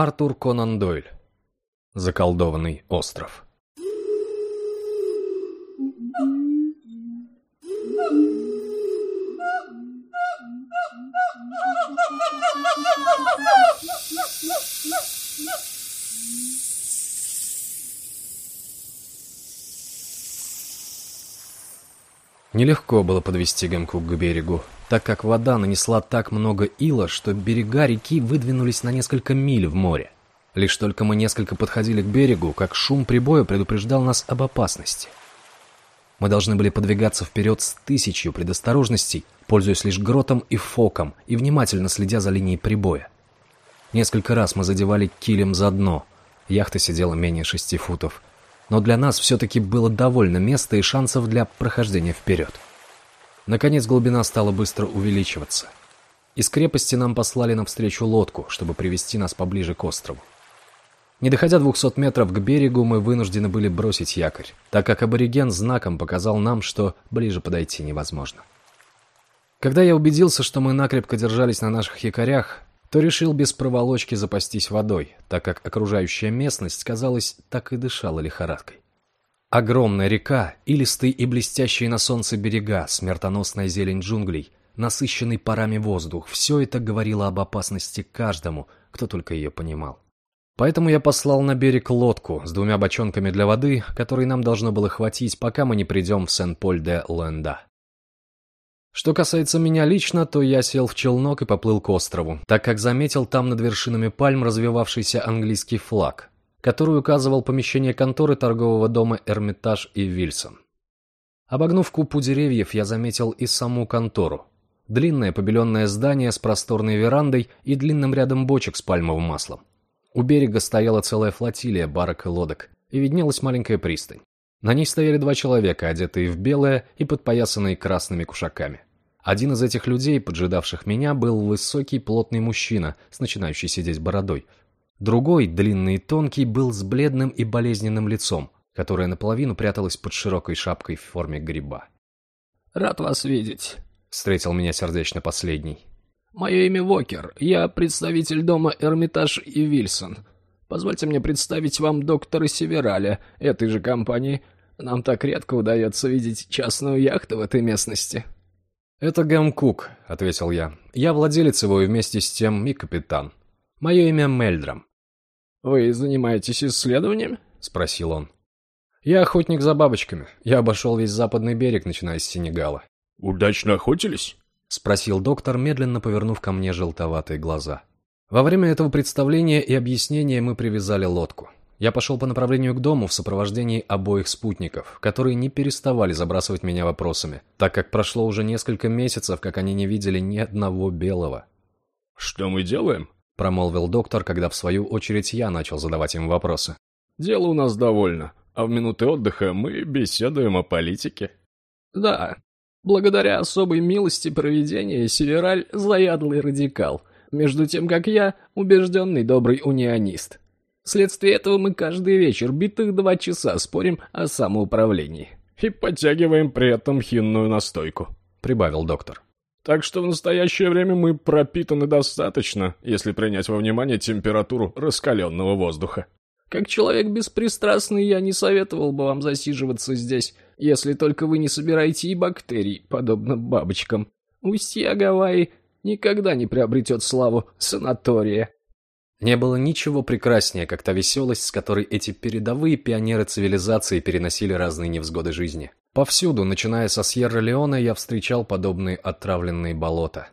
Артур Конан Дойль. Заколдованный остров. Нелегко было подвести Гэмкук к берегу, так как вода нанесла так много ила, что берега реки выдвинулись на несколько миль в море. Лишь только мы несколько подходили к берегу, как шум прибоя предупреждал нас об опасности. Мы должны были подвигаться вперед с тысячью предосторожностей, пользуясь лишь гротом и фоком и внимательно следя за линией прибоя. Несколько раз мы задевали килем за дно. Яхта сидела менее шести футов но для нас все-таки было довольно места и шансов для прохождения вперед. Наконец глубина стала быстро увеличиваться. Из крепости нам послали навстречу лодку, чтобы привести нас поближе к острову. Не доходя 200 метров к берегу, мы вынуждены были бросить якорь, так как абориген знаком показал нам, что ближе подойти невозможно. Когда я убедился, что мы накрепко держались на наших якорях, то решил без проволочки запастись водой, так как окружающая местность, казалось, так и дышала лихорадкой. Огромная река, илистые и блестящие на солнце берега, смертоносная зелень джунглей, насыщенный парами воздух — все это говорило об опасности каждому, кто только ее понимал. Поэтому я послал на берег лодку с двумя бочонками для воды, которые нам должно было хватить, пока мы не придем в Сен-Поль-де-Ленда. Что касается меня лично, то я сел в челнок и поплыл к острову, так как заметил там над вершинами пальм развивавшийся английский флаг, который указывал помещение конторы торгового дома «Эрмитаж» и «Вильсон». Обогнув купу деревьев, я заметил и саму контору. Длинное побеленное здание с просторной верандой и длинным рядом бочек с пальмовым маслом. У берега стояла целая флотилия барок и лодок, и виднелась маленькая пристань. На ней стояли два человека, одетые в белое и подпоясанные красными кушаками. Один из этих людей, поджидавших меня, был высокий плотный мужчина с начинающей сидеть бородой. Другой, длинный и тонкий, был с бледным и болезненным лицом, которое наполовину пряталось под широкой шапкой в форме гриба. «Рад вас видеть», — встретил меня сердечно последний. «Мое имя Вокер. Я представитель дома Эрмитаж и Вильсон. Позвольте мне представить вам доктора Севераля, этой же компании. Нам так редко удается видеть частную яхту в этой местности». «Это Гэм Кук», — ответил я. «Я владелец его и вместе с тем и капитан. Мое имя Мельдрам». «Вы занимаетесь исследованием?» — спросил он. «Я охотник за бабочками. Я обошел весь западный берег, начиная с Сенегала». «Удачно охотились?» — спросил доктор, медленно повернув ко мне желтоватые глаза. Во время этого представления и объяснения мы привязали лодку. Я пошел по направлению к дому в сопровождении обоих спутников, которые не переставали забрасывать меня вопросами, так как прошло уже несколько месяцев, как они не видели ни одного белого. «Что мы делаем?» – промолвил доктор, когда в свою очередь я начал задавать им вопросы. «Дело у нас довольно, а в минуты отдыха мы беседуем о политике». «Да, благодаря особой милости проведения Севераль – заядлый радикал, между тем как я – убежденный добрый унионист». Вследствие этого мы каждый вечер битых два часа спорим о самоуправлении. И подтягиваем при этом хинную настойку», — прибавил доктор. «Так что в настоящее время мы пропитаны достаточно, если принять во внимание температуру раскаленного воздуха». «Как человек беспристрастный, я не советовал бы вам засиживаться здесь, если только вы не собираете и бактерий, подобно бабочкам. Устья Гавайи никогда не приобретет славу санатория». Не было ничего прекраснее, как та веселость, с которой эти передовые пионеры цивилизации переносили разные невзгоды жизни. Повсюду, начиная со Сьерра-Леона, я встречал подобные отравленные болота.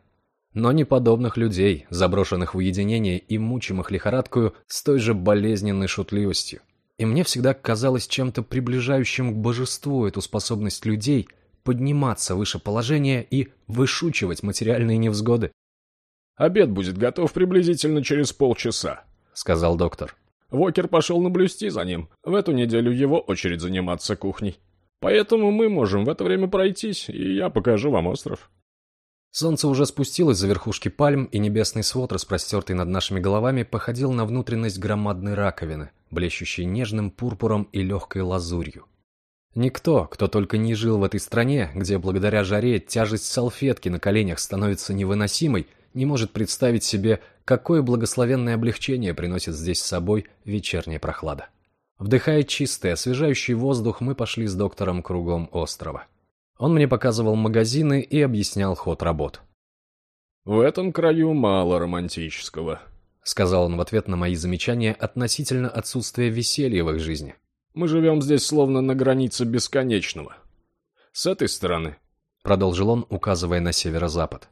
Но не подобных людей, заброшенных в уединение и мучимых лихорадкою с той же болезненной шутливостью. И мне всегда казалось чем-то приближающим к божеству эту способность людей подниматься выше положения и вышучивать материальные невзгоды. Обед будет готов приблизительно через полчаса», — сказал доктор. «Вокер пошел наблюсти за ним. В эту неделю его очередь заниматься кухней. Поэтому мы можем в это время пройтись, и я покажу вам остров». Солнце уже спустилось за верхушки пальм, и небесный свод, распростертый над нашими головами, походил на внутренность громадной раковины, блещущей нежным пурпуром и легкой лазурью. Никто, кто только не жил в этой стране, где благодаря жаре тяжесть салфетки на коленях становится невыносимой, не может представить себе, какое благословенное облегчение приносит здесь с собой вечерняя прохлада. Вдыхая чистый, освежающий воздух, мы пошли с доктором кругом острова. Он мне показывал магазины и объяснял ход работ. «В этом краю мало романтического», — сказал он в ответ на мои замечания относительно отсутствия веселья в их жизни. «Мы живем здесь словно на границе бесконечного. С этой стороны», — продолжил он, указывая на северо-запад,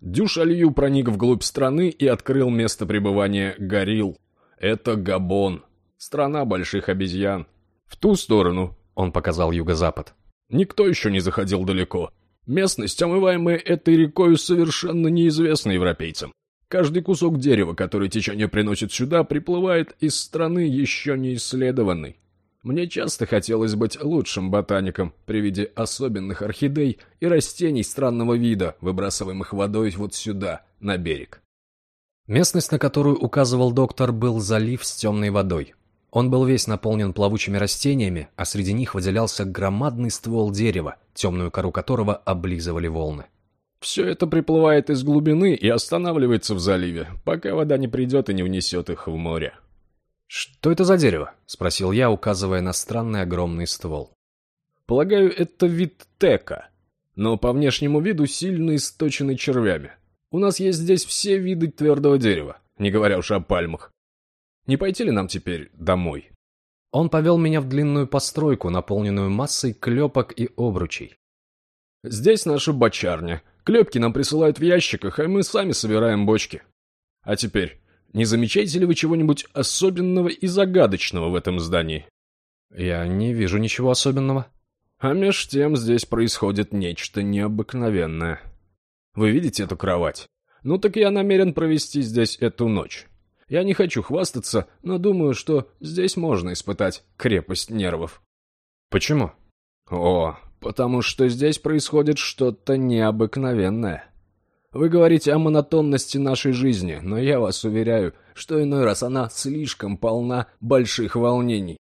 Дюшалью проник вглубь страны и открыл место пребывания горилл. Это Габон, страна больших обезьян. В ту сторону, он показал юго-запад, никто еще не заходил далеко. Местность, омываемая этой рекой, совершенно неизвестна европейцам. Каждый кусок дерева, который течение приносит сюда, приплывает из страны еще не исследованной. Мне часто хотелось быть лучшим ботаником при виде особенных орхидей и растений странного вида, выбрасываемых водой вот сюда, на берег. Местность, на которую указывал доктор, был залив с темной водой. Он был весь наполнен плавучими растениями, а среди них выделялся громадный ствол дерева, темную кору которого облизывали волны. Все это приплывает из глубины и останавливается в заливе, пока вода не придет и не внесет их в море. «Что это за дерево?» — спросил я, указывая на странный огромный ствол. «Полагаю, это вид тека, но по внешнему виду сильно источенный червями. У нас есть здесь все виды твердого дерева, не говоря уж о пальмах. Не пойти ли нам теперь домой?» Он повел меня в длинную постройку, наполненную массой клепок и обручей. «Здесь наша бочарня. Клепки нам присылают в ящиках, а мы сами собираем бочки. А теперь не замечаете ли вы чего-нибудь особенного и загадочного в этом здании? Я не вижу ничего особенного. А меж тем здесь происходит нечто необыкновенное. Вы видите эту кровать? Ну так я намерен провести здесь эту ночь. Я не хочу хвастаться, но думаю, что здесь можно испытать крепость нервов. Почему? О, потому что здесь происходит что-то необыкновенное. Вы говорите о монотонности нашей жизни, но я вас уверяю, что иной раз она слишком полна больших волнений.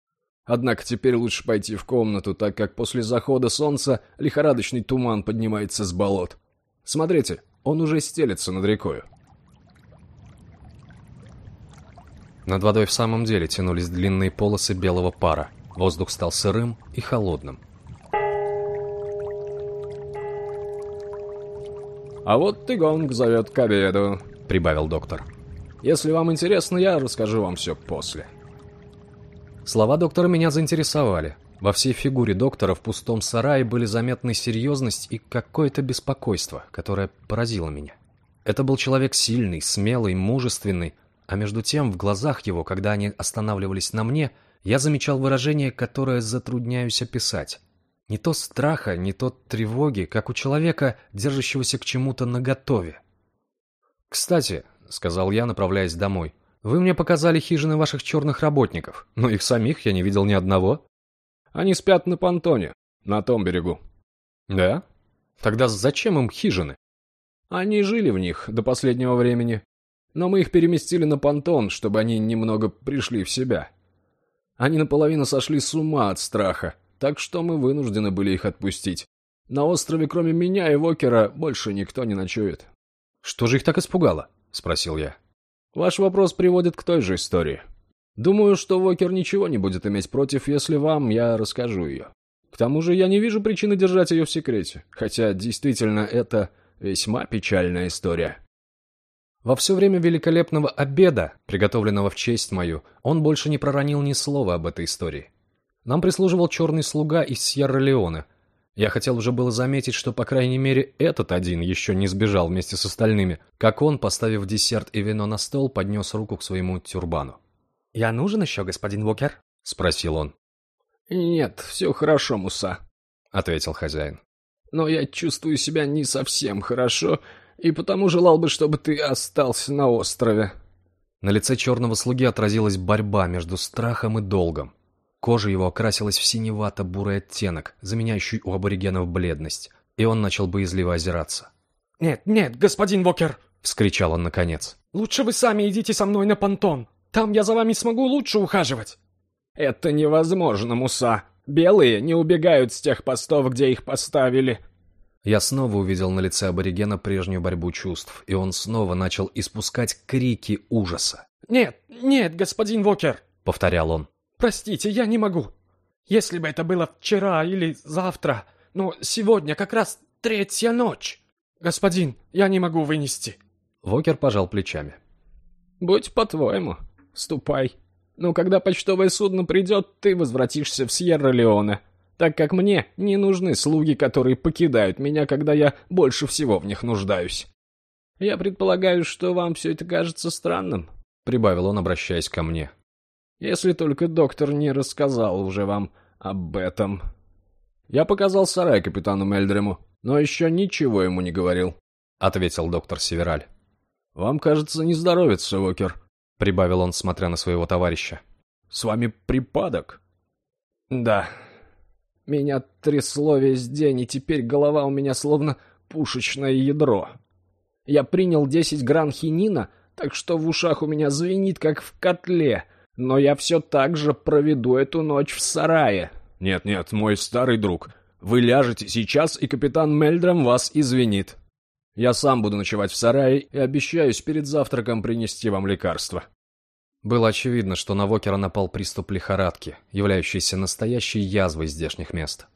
Однако теперь лучше пойти в комнату, так как после захода солнца лихорадочный туман поднимается с болот. Смотрите, он уже стелется над рекою. Над водой в самом деле тянулись длинные полосы белого пара. Воздух стал сырым и холодным. «А вот и гонг зовет к обеду», — прибавил доктор. «Если вам интересно, я расскажу вам все после». Слова доктора меня заинтересовали. Во всей фигуре доктора в пустом сарае были заметны серьезность и какое-то беспокойство, которое поразило меня. Это был человек сильный, смелый, мужественный, а между тем в глазах его, когда они останавливались на мне, я замечал выражение, которое затрудняюсь описать. Не то страха, не то тревоги, как у человека, держащегося к чему-то наготове. «Кстати», — сказал я, направляясь домой, — «вы мне показали хижины ваших черных работников, но их самих я не видел ни одного». «Они спят на понтоне, на том берегу». «Да? Тогда зачем им хижины?» «Они жили в них до последнего времени, но мы их переместили на понтон, чтобы они немного пришли в себя. Они наполовину сошли с ума от страха, так что мы вынуждены были их отпустить. На острове, кроме меня и Вокера, больше никто не ночует. «Что же их так испугало?» — спросил я. «Ваш вопрос приводит к той же истории. Думаю, что Вокер ничего не будет иметь против, если вам я расскажу ее. К тому же я не вижу причины держать ее в секрете, хотя действительно это весьма печальная история». Во все время великолепного обеда, приготовленного в честь мою, он больше не проронил ни слова об этой истории. Нам прислуживал черный слуга из Сьерра-Леоне. Я хотел уже было заметить, что, по крайней мере, этот один еще не сбежал вместе с остальными, как он, поставив десерт и вино на стол, поднес руку к своему тюрбану. «Я нужен еще, господин Вокер?» — спросил он. «Нет, все хорошо, Муса», — ответил хозяин. «Но я чувствую себя не совсем хорошо, и потому желал бы, чтобы ты остался на острове». На лице черного слуги отразилась борьба между страхом и долгом. Кожа его окрасилась в синевато-бурый оттенок, заменяющий у аборигенов бледность, и он начал боязливо озираться. «Нет, нет, господин Вокер!» — вскричал он наконец. «Лучше вы сами идите со мной на понтон. Там я за вами смогу лучше ухаживать». «Это невозможно, Муса. Белые не убегают с тех постов, где их поставили». Я снова увидел на лице аборигена прежнюю борьбу чувств, и он снова начал испускать крики ужаса. «Нет, нет, господин Вокер!» — повторял он. «Простите, я не могу. Если бы это было вчера или завтра, но сегодня как раз третья ночь. Господин, я не могу вынести». Вокер пожал плечами. «Будь по-твоему. Ступай. Но когда почтовое судно придет, ты возвратишься в Сьерра-Леоне, так как мне не нужны слуги, которые покидают меня, когда я больше всего в них нуждаюсь. Я предполагаю, что вам все это кажется странным», — прибавил он, обращаясь ко мне. «Если только доктор не рассказал уже вам об этом». Я показал сарай капитану Мельдрему, но еще ничего ему не говорил, — ответил доктор Севераль. «Вам, кажется, не здоровится, Уокер», — прибавил он, смотря на своего товарища. «С вами припадок?» «Да. Меня трясло весь день, и теперь голова у меня словно пушечное ядро. Я принял десять гран хинина, так что в ушах у меня звенит, как в котле, но я все так же проведу эту ночь в сарае». «Нет-нет, мой старый друг, вы ляжете сейчас, и капитан Мельдрам вас извинит», я сам буду ночевать в сарае и обещаюсь перед завтраком принести вам лекарство». Было очевидно, что на Вокера напал приступ лихорадки, являющийся настоящей язвой здешних мест.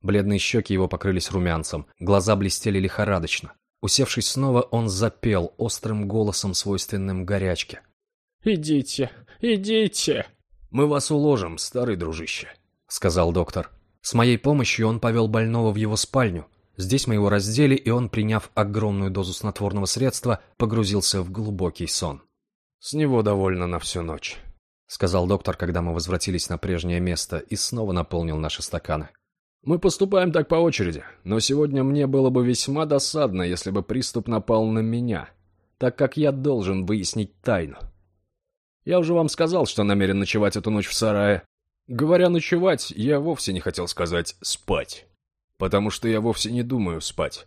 Бледные щеки его покрылись румянцем, глаза блестели лихорадочно. Усевшись снова, он запел острым голосом, свойственным горячке. «Идите, идите!» «Мы вас уложим, старый дружище», — сказал доктор. С моей помощью он повел больного в его спальню, Здесь мы его раздели, и он, приняв огромную дозу снотворного средства, погрузился в глубокий сон. «С него довольно на всю ночь», — сказал доктор, когда мы возвратились на прежнее место и снова наполнил наши стаканы. «Мы поступаем так по очереди, но сегодня мне было бы весьма досадно, если бы приступ напал на меня, так как я должен выяснить тайну. Я уже вам сказал, что намерен ночевать эту ночь в сарае. Говоря «ночевать», я вовсе не хотел сказать «спать» потому что я вовсе не думаю спать.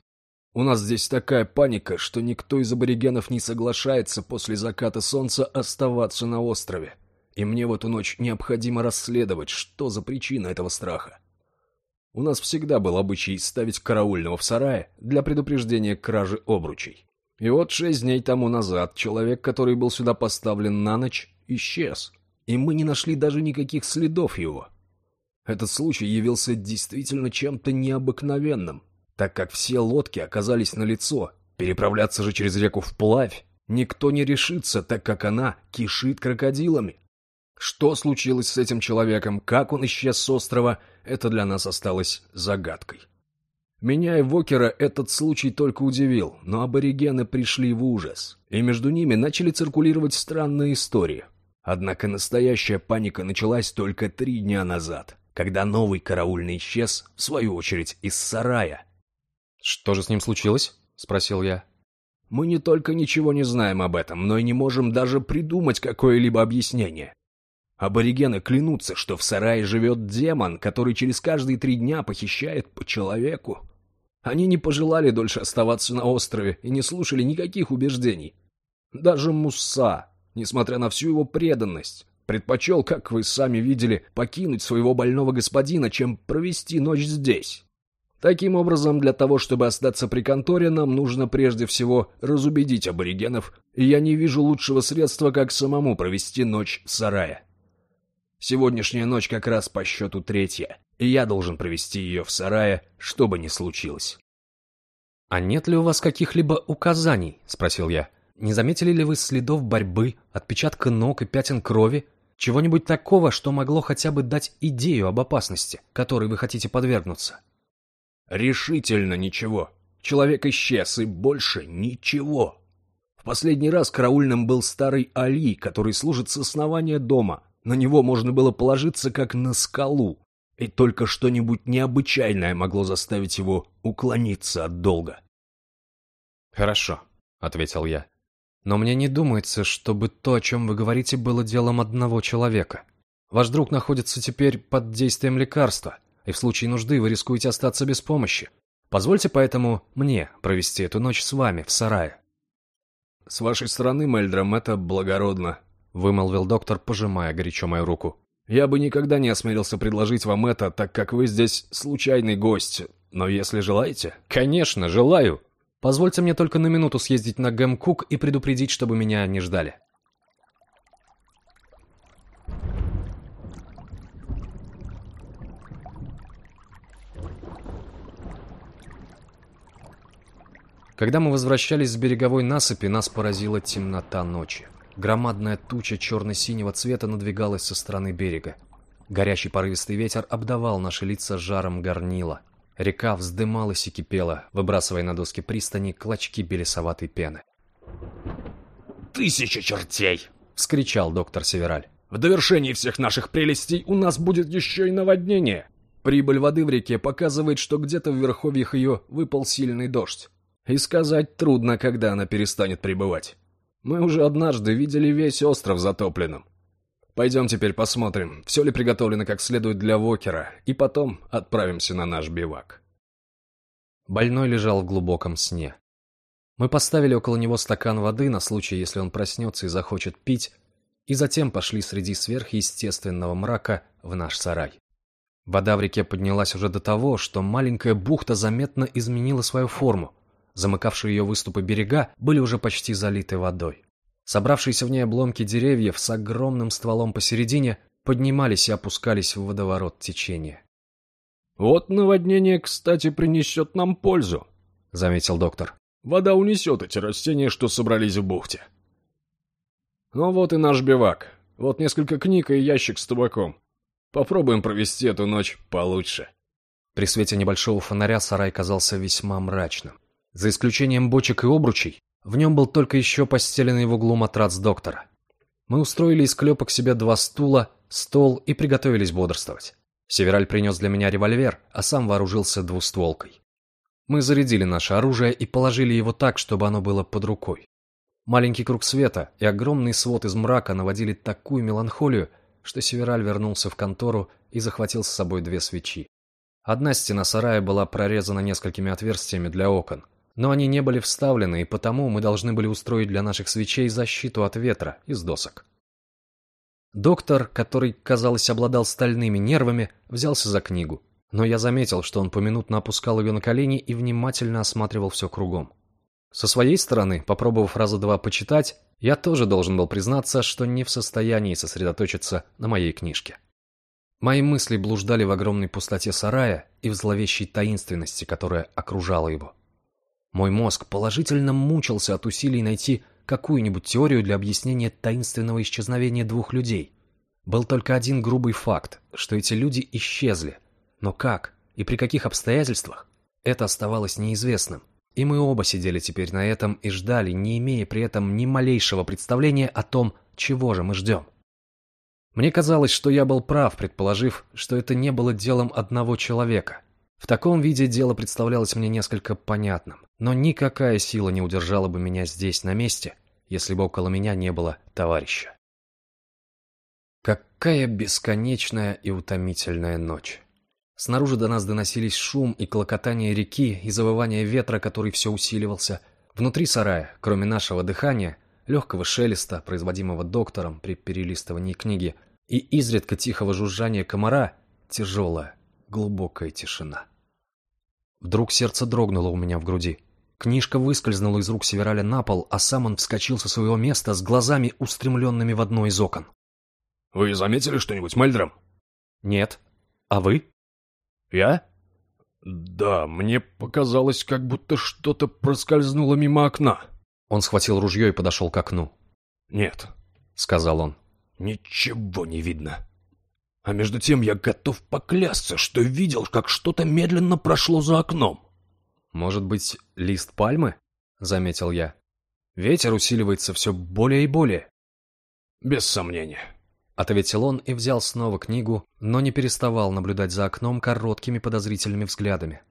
У нас здесь такая паника, что никто из аборигенов не соглашается после заката солнца оставаться на острове. И мне в эту ночь необходимо расследовать, что за причина этого страха. У нас всегда был обычай ставить караульного в сарае для предупреждения кражи обручей. И вот шесть дней тому назад человек, который был сюда поставлен на ночь, исчез. И мы не нашли даже никаких следов его. Этот случай явился действительно чем-то необыкновенным, так как все лодки оказались на лицо. Переправляться же через реку вплавь никто не решится, так как она кишит крокодилами. Что случилось с этим человеком, как он исчез с острова, это для нас осталось загадкой. Меня и Вокера этот случай только удивил, но аборигены пришли в ужас, и между ними начали циркулировать странные истории. Однако настоящая паника началась только три дня назад когда новый караульный исчез, в свою очередь, из сарая. «Что же с ним случилось?» — спросил я. «Мы не только ничего не знаем об этом, но и не можем даже придумать какое-либо объяснение. Аборигены клянутся, что в сарае живет демон, который через каждые три дня похищает по человеку. Они не пожелали дольше оставаться на острове и не слушали никаких убеждений. Даже Мусса, несмотря на всю его преданность, Предпочел, как вы сами видели, покинуть своего больного господина, чем провести ночь здесь. Таким образом, для того, чтобы остаться при конторе, нам нужно прежде всего разубедить аборигенов, и я не вижу лучшего средства, как самому провести ночь в сарае. Сегодняшняя ночь как раз по счету третья, и я должен провести ее в сарае, что бы ни случилось. «А нет ли у вас каких-либо указаний?» — спросил я. «Не заметили ли вы следов борьбы, отпечатка ног и пятен крови, чего-нибудь такого, что могло хотя бы дать идею об опасности, которой вы хотите подвергнуться? Решительно ничего. Человек исчез, и больше ничего. В последний раз караульным был старый Али, который служит с основания дома. На него можно было положиться как на скалу. И только что-нибудь необычайное могло заставить его уклониться от долга. «Хорошо», — ответил я. Но мне не думается, чтобы то, о чем вы говорите, было делом одного человека. Ваш друг находится теперь под действием лекарства, и в случае нужды вы рискуете остаться без помощи. Позвольте поэтому мне провести эту ночь с вами в сарае». «С вашей стороны, Мельдрам, это благородно», — вымолвил доктор, пожимая горячо мою руку. «Я бы никогда не осмелился предложить вам это, так как вы здесь случайный гость, Но если желаете... Конечно, желаю. Позвольте мне только на минуту съездить на Гэмкук и предупредить, чтобы меня не ждали. Когда мы возвращались с береговой насыпи, нас поразила темнота ночи. Громадная туча черно-синего цвета надвигалась со стороны берега. Горячий порывистый ветер обдавал наши лица жаром горнила. Река вздымалась и кипела, выбрасывая на доски пристани клочки белесоватой пены. «Тысяча чертей!» — вскричал доктор Севераль. «В довершении всех наших прелестей у нас будет еще и наводнение!» Прибыль воды в реке показывает, что где-то в верховьях ее выпал сильный дождь. И сказать трудно, когда она перестанет прибывать. Мы уже однажды видели весь остров затопленным. Пойдем теперь посмотрим, все ли приготовлено как следует для Вокера, и потом отправимся на наш бивак. Больной лежал в глубоком сне. Мы поставили около него стакан воды на случай, если он проснется и захочет пить, и затем пошли среди сверхъестественного мрака в наш сарай. Вода в реке поднялась уже до того, что маленькая бухта заметно изменила свою форму, Замыкавшие ее выступы берега были уже почти залиты водой. Собравшиеся в ней обломки деревьев с огромным стволом посередине поднимались и опускались в водоворот течения. «Вот наводнение, кстати, принесет нам пользу», — заметил доктор. «Вода унесет эти растения, что собрались в бухте». «Ну вот и наш бивак. Вот несколько книг и ящик с табаком. Попробуем провести эту ночь получше». При свете небольшого фонаря сарай казался весьма мрачным. За исключением бочек и обручей, в нем был только еще постеленный в углу матрац доктора. Мы устроили из клепок себе два стула, стол и приготовились бодрствовать. Севераль принес для меня револьвер, а сам вооружился двустволкой. Мы зарядили наше оружие и положили его так, чтобы оно было под рукой. Маленький круг света и огромный свод из мрака наводили такую меланхолию, что Севераль вернулся в контору и захватил с собой две свечи. Одна стена сарая была прорезана несколькими отверстиями для окон, но они не были вставлены, и потому мы должны были устроить для наших свечей защиту от ветра из досок. Доктор, который, казалось, обладал стальными нервами, взялся за книгу, но я заметил, что он поминутно опускал ее на колени и внимательно осматривал все кругом. Со своей стороны, попробовав раза два почитать, я тоже должен был признаться, что не в состоянии сосредоточиться на моей книжке. Мои мысли блуждали в огромной пустоте сарая и в зловещей таинственности, которая окружала его. Мой мозг положительно мучился от усилий найти какую-нибудь теорию для объяснения таинственного исчезновения двух людей. Был только один грубый факт, что эти люди исчезли. Но как и при каких обстоятельствах, это оставалось неизвестным. И мы оба сидели теперь на этом и ждали, не имея при этом ни малейшего представления о том, чего же мы ждем. Мне казалось, что я был прав, предположив, что это не было делом одного человека. В таком виде дело представлялось мне несколько понятным. Но никакая сила не удержала бы меня здесь, на месте, если бы около меня не было товарища. Какая бесконечная и утомительная ночь. Снаружи до нас доносились шум и клокотание реки и завывание ветра, который все усиливался. Внутри сарая, кроме нашего дыхания, легкого шелеста, производимого доктором при перелистывании книги, и изредка тихого жужжания комара, тяжелая, глубокая тишина. Вдруг сердце дрогнуло у меня в груди. Книжка выскользнула из рук Севераля на пол, а сам он вскочил со своего места с глазами, устремленными в одно из окон. «Вы заметили что-нибудь, Мельдром?» «Нет. А вы?» «Я?» «Да, мне показалось, как будто что-то проскользнуло мимо окна». Он схватил ружье и подошел к окну. «Нет», — сказал он. «Ничего не видно». А между тем я готов поклясться, что видел, как что-то медленно прошло за окном. «Может быть, лист пальмы?» — заметил я. «Ветер усиливается все более и более». «Без сомнения», — ответил он и взял снова книгу, но не переставал наблюдать за окном короткими подозрительными взглядами.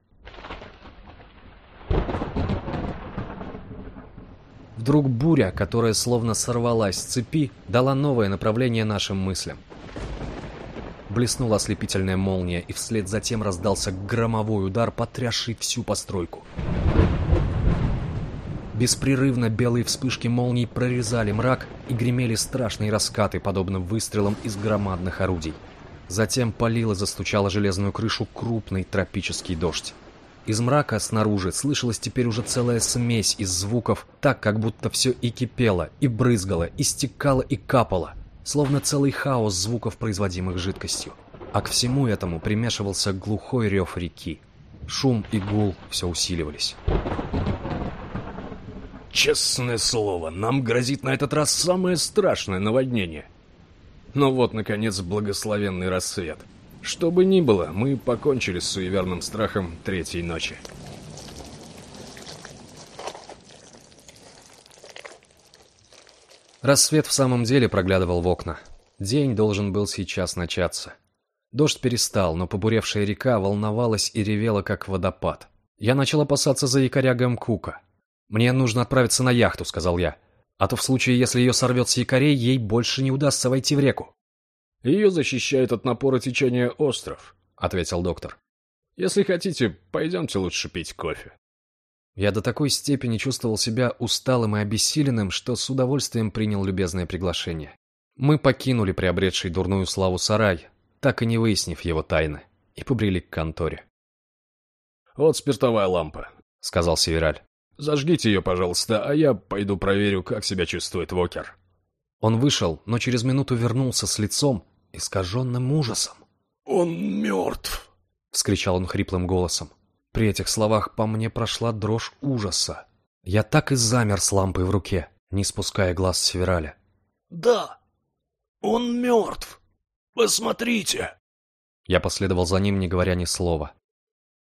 Вдруг буря, которая словно сорвалась с цепи, дала новое направление нашим мыслям. Блеснула ослепительная молния, и вслед за тем раздался громовой удар, потрясший всю постройку. Беспрерывно белые вспышки молний прорезали мрак и гремели страшные раскаты, подобно выстрелам из громадных орудий. Затем полил и застучал железную крышу крупный тропический дождь. Из мрака снаружи слышалась теперь уже целая смесь из звуков, так, как будто все и кипело, и брызгало, и стекало, и капало, словно целый хаос звуков, производимых жидкостью. А к всему этому примешивался глухой рев реки. Шум и гул все усиливались. Честное слово, нам грозит на этот раз самое страшное наводнение. Но вот, наконец, благословенный рассвет. Что бы ни было, мы покончили с суеверным страхом третьей ночи. Рассвет в самом деле проглядывал в окна. День должен был сейчас начаться. Дождь перестал, но побуревшая река волновалась и ревела, как водопад. Я начал опасаться за якоря Гамкука. «Мне нужно отправиться на яхту», — сказал я. «А то в случае, если ее сорвет с якорей, ей больше не удастся войти в реку». «Ее защищает от напора течения остров», — ответил доктор. «Если хотите, пойдемте лучше пить кофе». Я до такой степени чувствовал себя усталым и обессиленным, что с удовольствием принял любезное приглашение. Мы покинули приобретший дурную славу сарай, так и не выяснив его тайны, и побрели к конторе. «Вот спиртовая лампа», — сказал Севераль. «Зажгите ее, пожалуйста, а я пойду проверю, как себя чувствует Вокер». Он вышел, но через минуту вернулся с лицом, искаженным ужасом. «Он мертв!» — вскричал он хриплым голосом. При этих словах по мне прошла дрожь ужаса. Я так и замер с лампой в руке, не спуская глаз с Севераля. «Да, он мертв!» «Посмотрите!» Я последовал за ним, не говоря ни слова.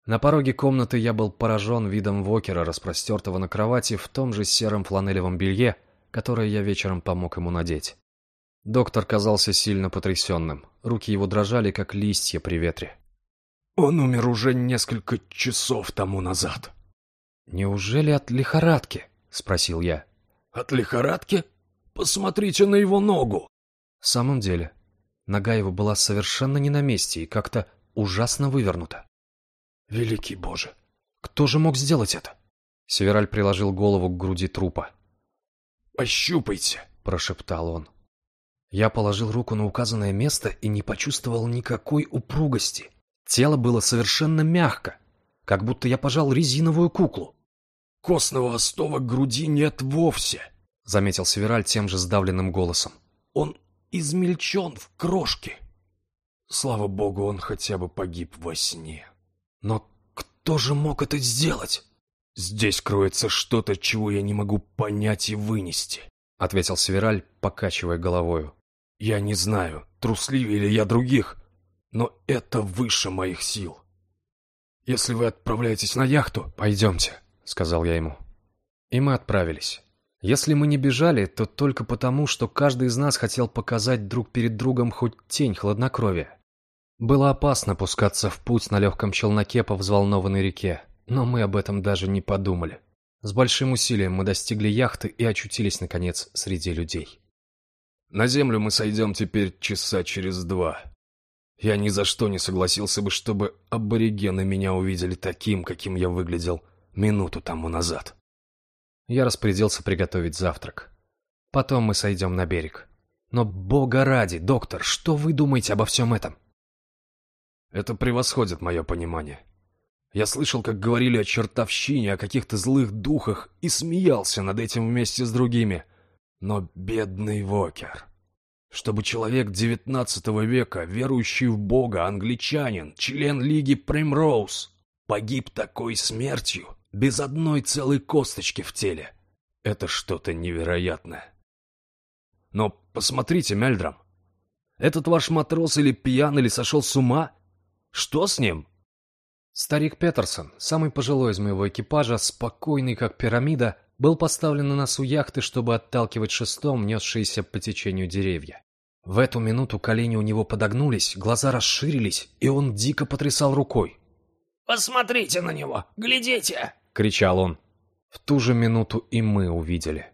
На пороге комнаты я был поражен видом Вокера, распростертого на кровати в том же сером фланелевом белье, которое я вечером помог ему надеть. Доктор казался сильно потрясенным. Руки его дрожали, как листья при ветре. «Он умер уже несколько часов тому назад». «Неужели от лихорадки?» — спросил я. «От лихорадки? Посмотрите на его ногу!» «В самом деле, Нога его была совершенно не на месте и как-то ужасно вывернута. «Великий Боже! Кто же мог сделать это?» Севераль приложил голову к груди трупа. «Пощупайте!» – прошептал он. Я положил руку на указанное место и не почувствовал никакой упругости. Тело было совершенно мягко, как будто я пожал резиновую куклу. «Костного остова груди нет вовсе», — заметил Севераль тем же сдавленным голосом. «Он измельчен в крошки. Слава богу, он хотя бы погиб во сне. Но кто же мог это сделать? Здесь кроется что-то, чего я не могу понять и вынести, — ответил Севераль, покачивая головою. Я не знаю, трусливее ли я других, но это выше моих сил. Если вы отправляетесь на яхту, пойдемте, — сказал я ему. И мы отправились. Если мы не бежали, то только потому, что каждый из нас хотел показать друг перед другом хоть тень хладнокровия. Было опасно пускаться в путь на легком челноке по взволнованной реке, но мы об этом даже не подумали. С большим усилием мы достигли яхты и очутились, наконец, среди людей. «На землю мы сойдем теперь часа через два. Я ни за что не согласился бы, чтобы аборигены меня увидели таким, каким я выглядел минуту тому назад». Я распорядился приготовить завтрак. Потом мы сойдем на берег. Но, бога ради, доктор, что вы думаете обо всем этом? Это превосходит мое понимание. Я слышал, как говорили о чертовщине, о каких-то злых духах и смеялся над этим вместе с другими. Но бедный Вокер. Чтобы человек девятнадцатого века, верующий в Бога, англичанин, член Лиги Примроуз, погиб такой смертью, без одной целой косточки в теле. Это что-то невероятное. Но посмотрите, Мельдрам. Этот ваш матрос или пьян, или сошел с ума? Что с ним? Старик Петерсон, самый пожилой из моего экипажа, спокойный как пирамида, был поставлен на носу яхты, чтобы отталкивать шестом несшиеся по течению деревья. В эту минуту колени у него подогнулись, глаза расширились, и он дико потрясал рукой. «Посмотрите на него! Глядите!» — кричал он. В ту же минуту и мы увидели.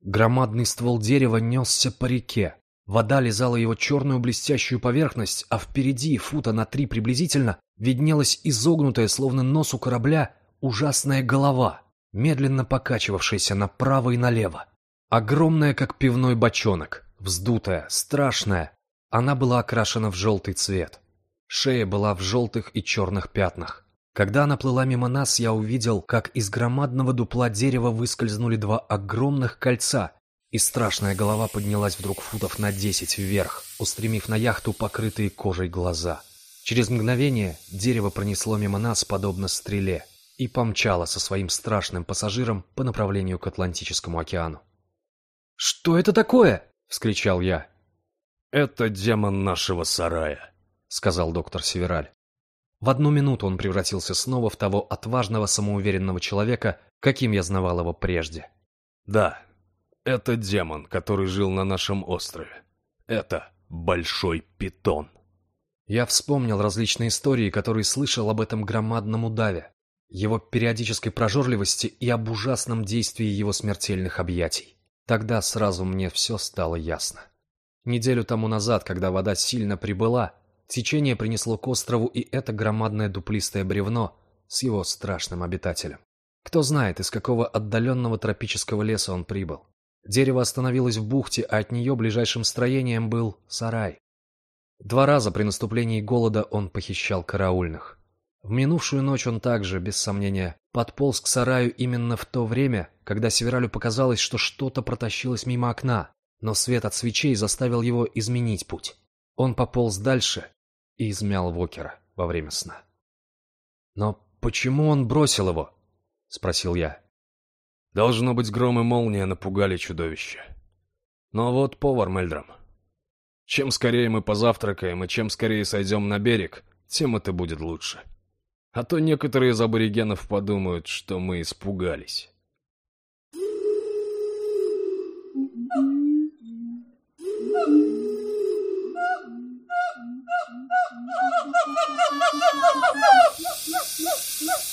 Громадный ствол дерева несся по реке. Вода лизала его черную блестящую поверхность, а впереди, фута на три приблизительно, виднелась изогнутая, словно нос у корабля, ужасная голова, медленно покачивавшаяся направо и налево. Огромная, как пивной бочонок, вздутая, страшная. Она была окрашена в желтый цвет. Шея была в желтых и черных пятнах. Когда она плыла мимо нас, я увидел, как из громадного дупла дерева выскользнули два огромных кольца, и страшная голова поднялась вдруг футов на десять вверх, устремив на яхту покрытые кожей глаза. Через мгновение дерево пронесло мимо нас, подобно стреле, и помчало со своим страшным пассажиром по направлению к Атлантическому океану. «Что это такое?» — вскричал я. «Это демон нашего сарая», — сказал доктор Севераль. В одну минуту он превратился снова в того отважного, самоуверенного человека, каким я знавал его прежде. «Да, это демон, который жил на нашем острове. Это большой питон». Я вспомнил различные истории, которые слышал об этом громадном удаве, его периодической прожорливости и об ужасном действии его смертельных объятий. Тогда сразу мне все стало ясно. Неделю тому назад, когда вода сильно прибыла, Течение принесло к острову и это громадное дуплистое бревно с его страшным обитателем. Кто знает, из какого отдаленного тропического леса он прибыл. Дерево остановилось в бухте, а от нее ближайшим строением был сарай. Два раза при наступлении голода он похищал караульных. В минувшую ночь он также, без сомнения, подполз к сараю именно в то время, когда Севералю показалось, что что-то протащилось мимо окна, но свет от свечей заставил его изменить путь. Он пополз дальше и измял Вокера во время сна. «Но почему он бросил его?» — спросил я. «Должно быть, гром и молния напугали чудовище. Но вот повар, Мельдром. Чем скорее мы позавтракаем и чем скорее сойдем на берег, тем это будет лучше. А то некоторые из аборигенов подумают, что мы испугались. Ha ha ha ha!